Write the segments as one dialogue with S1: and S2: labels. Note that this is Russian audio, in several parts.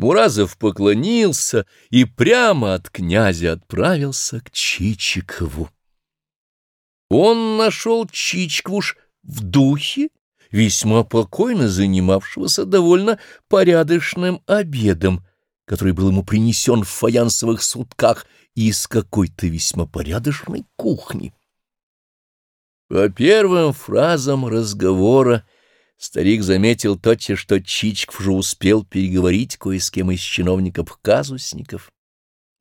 S1: Муразов поклонился и прямо от князя отправился к Чичикову. Он нашел Чичквуш в духе, весьма покойно занимавшегося довольно порядочным обедом, который был ему принесен в фаянсовых сутках из какой-то весьма порядочной кухни. По первым фразам разговора старик заметил тотчас, что Чичков уже успел переговорить кое с кем из чиновников-казусников.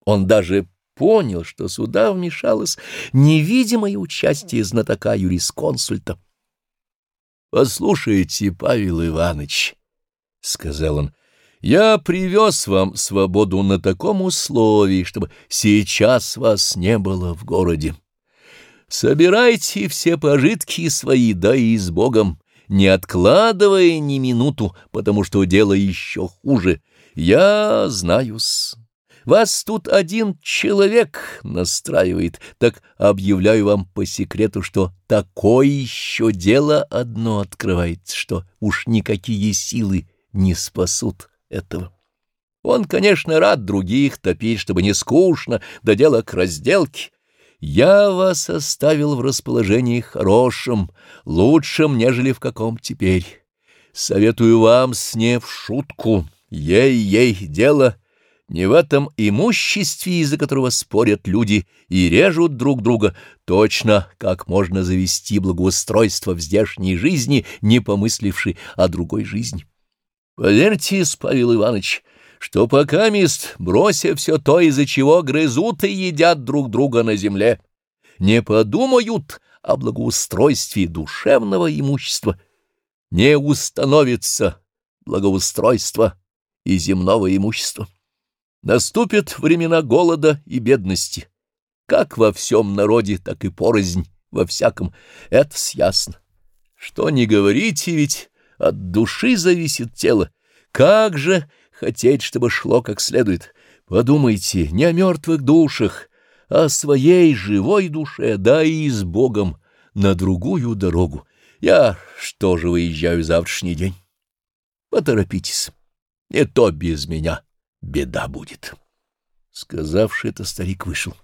S1: Он даже понял, что сюда вмешалось невидимое участие знатока юрисконсульта. — Послушайте, Павел Иванович, — сказал он, — я привез вам свободу на таком условии, чтобы сейчас вас не было в городе. Собирайте все пожитки свои, да и с Богом, не откладывая ни минуту, потому что дело еще хуже. Я знаю-с. Вас тут один человек настраивает, так объявляю вам по секрету, что такое еще дело одно открывается, что уж никакие силы не спасут этого. Он, конечно, рад других топить, чтобы не скучно, да дело к разделке, я вас оставил в расположении хорошем, лучшем, нежели в каком теперь. Советую вам с не в шутку. Ей-ей, дело не в этом имуществе, из-за которого спорят люди и режут друг друга, точно как можно завести благоустройство в здешней жизни, не помысливши о другой жизни. Поверьте, Павел Иванович, — что пока мест, брося все то, из-за чего грызут и едят друг друга на земле, не подумают о благоустройстве душевного имущества, не установится благоустройство и земного имущества. Наступят времена голода и бедности, как во всем народе, так и порознь во всяком, это ясно. Что не говорите, ведь от души зависит тело. Как же хотеть, чтобы шло как следует. Подумайте не о мертвых душах, а о своей живой душе, да и с Богом на другую дорогу. Я что же выезжаю завтрашний день? Поторопитесь, не то без меня беда будет. Сказавший это, старик вышел.